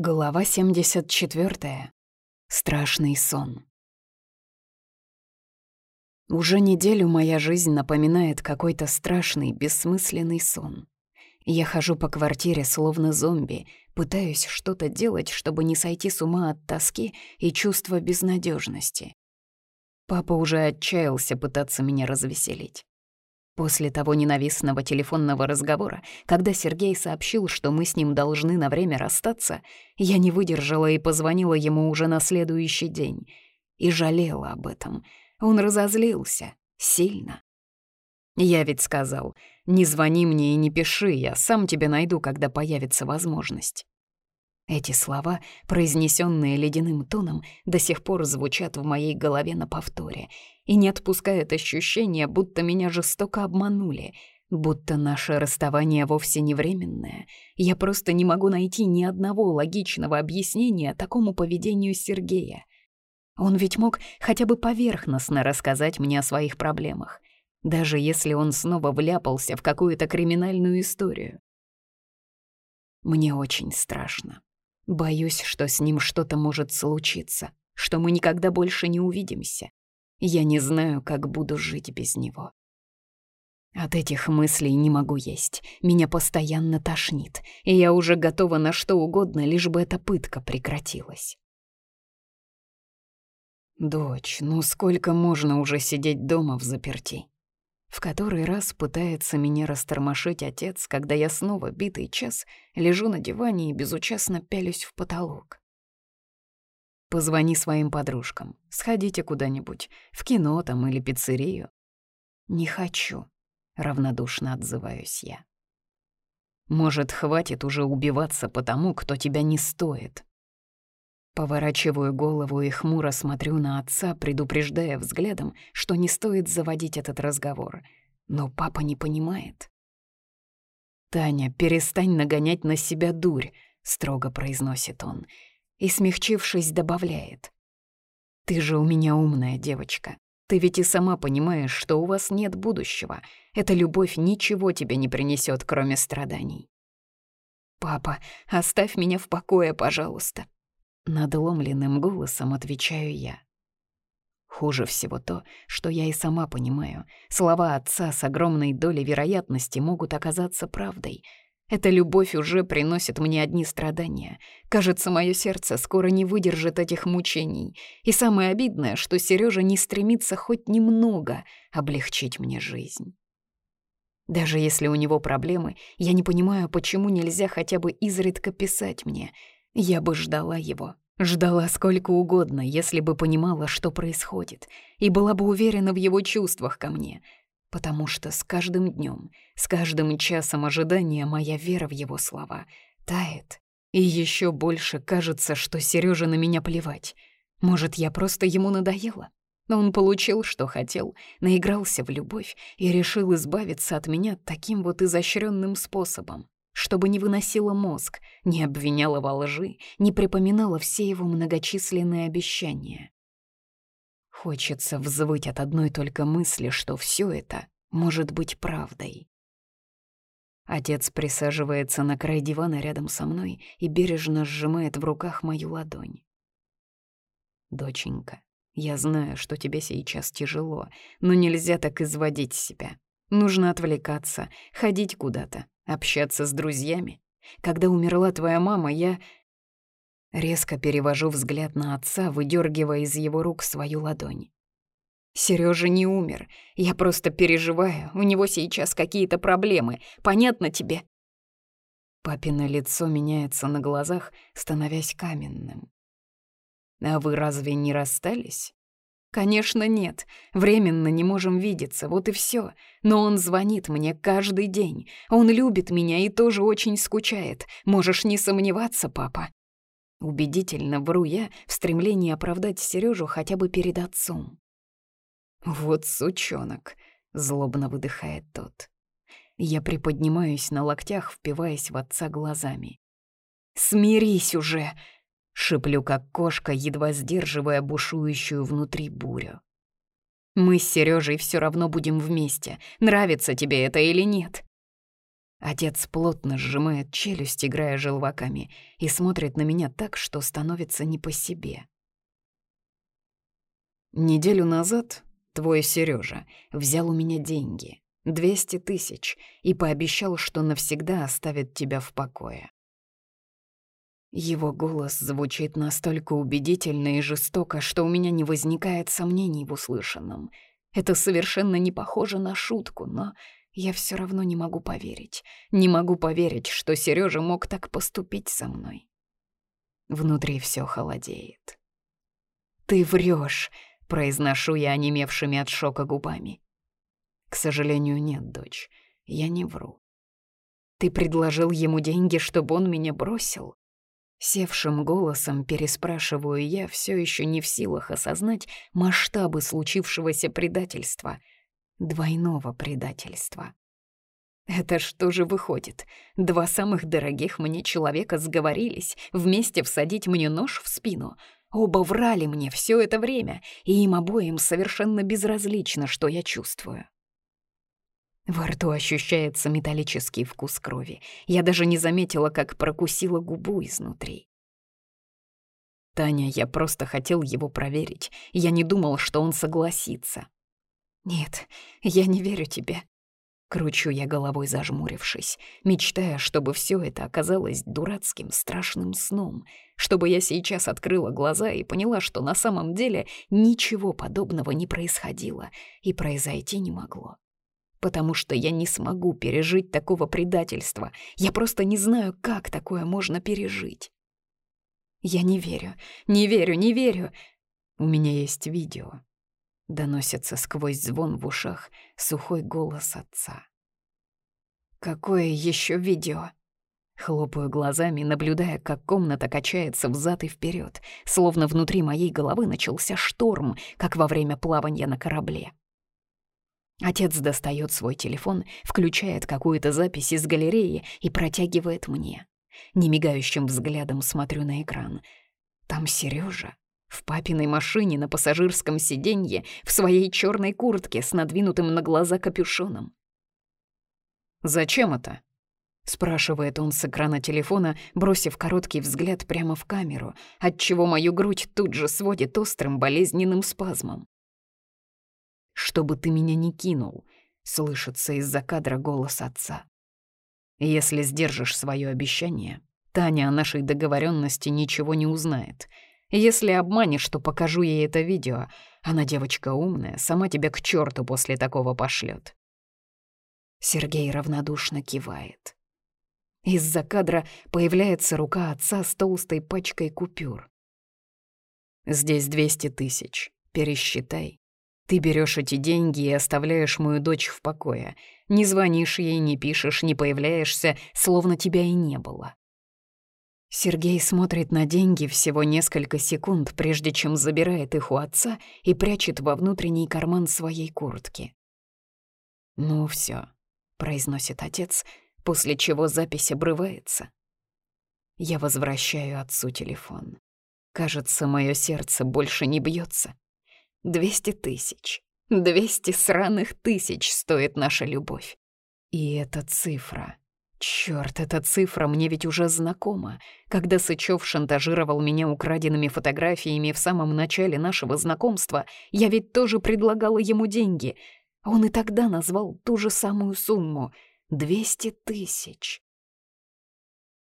Глава 74. Страшный сон. Уже неделю моя жизнь напоминает какой-то страшный, бессмысленный сон. Я хожу по квартире словно зомби, пытаюсь что-то делать, чтобы не сойти с ума от тоски и чувства безнадежности. Папа уже отчаялся пытаться меня развеселить. После того ненавистного телефонного разговора, когда Сергей сообщил, что мы с ним должны на время расстаться, я не выдержала и позвонила ему уже на следующий день. И жалела об этом. Он разозлился. Сильно. Я ведь сказал, не звони мне и не пиши, я сам тебя найду, когда появится возможность. Эти слова, произнесенные ледяным тоном, до сих пор звучат в моей голове на повторе и не отпускает ощущение, будто меня жестоко обманули, будто наше расставание вовсе не временное. Я просто не могу найти ни одного логичного объяснения такому поведению Сергея. Он ведь мог хотя бы поверхностно рассказать мне о своих проблемах, даже если он снова вляпался в какую-то криминальную историю. Мне очень страшно. Боюсь, что с ним что-то может случиться, что мы никогда больше не увидимся. Я не знаю, как буду жить без него. От этих мыслей не могу есть. Меня постоянно тошнит, и я уже готова на что угодно, лишь бы эта пытка прекратилась. «Дочь, ну сколько можно уже сидеть дома в заперти?» В который раз пытается меня растормошить отец, когда я снова битый час лежу на диване и безучастно пялюсь в потолок. Позвони своим подружкам, сходите куда-нибудь, в кино там или пиццерию. Не хочу, равнодушно отзываюсь я. Может, хватит уже убиваться по тому, кто тебя не стоит. Поворачиваю голову и хмуро смотрю на отца, предупреждая взглядом, что не стоит заводить этот разговор. Но папа не понимает. «Таня, перестань нагонять на себя дурь», — строго произносит он. И, смягчившись, добавляет. «Ты же у меня умная девочка. Ты ведь и сама понимаешь, что у вас нет будущего. Эта любовь ничего тебе не принесет, кроме страданий». «Папа, оставь меня в покое, пожалуйста», Надломленным голосом отвечаю я. Хуже всего то, что я и сама понимаю. Слова отца с огромной долей вероятности могут оказаться правдой. Эта любовь уже приносит мне одни страдания. Кажется, мое сердце скоро не выдержит этих мучений. И самое обидное, что Сережа не стремится хоть немного облегчить мне жизнь. Даже если у него проблемы, я не понимаю, почему нельзя хотя бы изредка писать мне — я бы ждала его. Ждала сколько угодно, если бы понимала, что происходит, и была бы уверена в его чувствах ко мне. Потому что с каждым днем, с каждым часом ожидания моя вера в его слова тает. И еще больше кажется, что Сереже на меня плевать. Может, я просто ему надоела? Но он получил, что хотел, наигрался в любовь и решил избавиться от меня таким вот изощренным способом чтобы не выносила мозг, не обвиняла во лжи, не припоминала все его многочисленные обещания. Хочется взвыть от одной только мысли, что все это может быть правдой. Отец присаживается на край дивана рядом со мной и бережно сжимает в руках мою ладонь. «Доченька, я знаю, что тебе сейчас тяжело, но нельзя так изводить себя. Нужно отвлекаться, ходить куда-то, Общаться с друзьями? Когда умерла твоя мама, я... Резко перевожу взгляд на отца, выдергивая из его рук свою ладонь. Сережа не умер. Я просто переживаю. У него сейчас какие-то проблемы. Понятно тебе? Папино лицо меняется на глазах, становясь каменным. А вы разве не расстались? Конечно, нет. Временно не можем видеться, вот и все. Но он звонит мне каждый день. Он любит меня и тоже очень скучает. Можешь не сомневаться, папа. Убедительно вру я в стремлении оправдать Сережу хотя бы перед отцом. «Вот сучонок», — злобно выдыхает тот. Я приподнимаюсь на локтях, впиваясь в отца глазами. «Смирись уже!» Шиплю, как кошка, едва сдерживая бушующую внутри бурю. Мы с Сережей все равно будем вместе, нравится тебе это или нет. Отец плотно сжимает челюсть, играя желваками, и смотрит на меня так, что становится не по себе. Неделю назад твой Сережа взял у меня деньги, 200 тысяч, и пообещал, что навсегда оставит тебя в покое. Его голос звучит настолько убедительно и жестоко, что у меня не возникает сомнений в услышанном. Это совершенно не похоже на шутку, но я все равно не могу поверить. Не могу поверить, что Сережа мог так поступить со мной. Внутри все холодеет. «Ты врешь, произношу я онемевшими от шока губами. «К сожалению, нет, дочь, я не вру. Ты предложил ему деньги, чтобы он меня бросил?» Севшим голосом переспрашиваю я, все еще не в силах осознать масштабы случившегося предательства, двойного предательства. Это что же выходит? Два самых дорогих мне человека сговорились вместе всадить мне нож в спину. Оба врали мне все это время, и им обоим совершенно безразлично, что я чувствую. Во рту ощущается металлический вкус крови. Я даже не заметила, как прокусила губу изнутри. Таня, я просто хотел его проверить. Я не думал, что он согласится. Нет, я не верю тебе. Кручу я головой, зажмурившись, мечтая, чтобы все это оказалось дурацким, страшным сном, чтобы я сейчас открыла глаза и поняла, что на самом деле ничего подобного не происходило и произойти не могло потому что я не смогу пережить такого предательства. Я просто не знаю, как такое можно пережить. Я не верю, не верю, не верю. У меня есть видео. Доносится сквозь звон в ушах сухой голос отца. Какое еще видео? Хлопаю глазами, наблюдая, как комната качается взад и вперед, словно внутри моей головы начался шторм, как во время плавания на корабле. Отец достает свой телефон, включает какую-то запись из галереи и протягивает мне. Немигающим взглядом смотрю на экран. Там Сережа в папиной машине на пассажирском сиденье в своей черной куртке с надвинутым на глаза капюшоном. «Зачем это?» — спрашивает он с экрана телефона, бросив короткий взгляд прямо в камеру, отчего мою грудь тут же сводит острым болезненным спазмом чтобы ты меня не кинул», — слышится из-за кадра голос отца. «Если сдержишь свое обещание, Таня о нашей договоренности ничего не узнает. Если обманешь, то покажу ей это видео. Она девочка умная, сама тебя к черту после такого пошлет. Сергей равнодушно кивает. Из-за кадра появляется рука отца с толстой пачкой купюр. «Здесь 200 тысяч. Пересчитай. Ты берешь эти деньги и оставляешь мою дочь в покое. Не звонишь ей, не пишешь, не появляешься, словно тебя и не было. Сергей смотрит на деньги всего несколько секунд, прежде чем забирает их у отца и прячет во внутренний карман своей куртки. «Ну все, произносит отец, после чего запись обрывается. Я возвращаю отцу телефон. Кажется, мое сердце больше не бьется. Двести тысяч. Двести сраных тысяч стоит наша любовь. И эта цифра. Чёрт, эта цифра мне ведь уже знакома. Когда Сычёв шантажировал меня украденными фотографиями в самом начале нашего знакомства, я ведь тоже предлагала ему деньги. Он и тогда назвал ту же самую сумму — двести тысяч.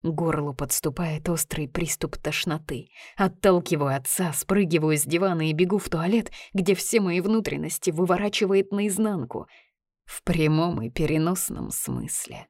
Горлу подступает острый приступ тошноты. Отталкиваю отца, спрыгиваю с дивана и бегу в туалет, где все мои внутренности выворачивает наизнанку. В прямом и переносном смысле.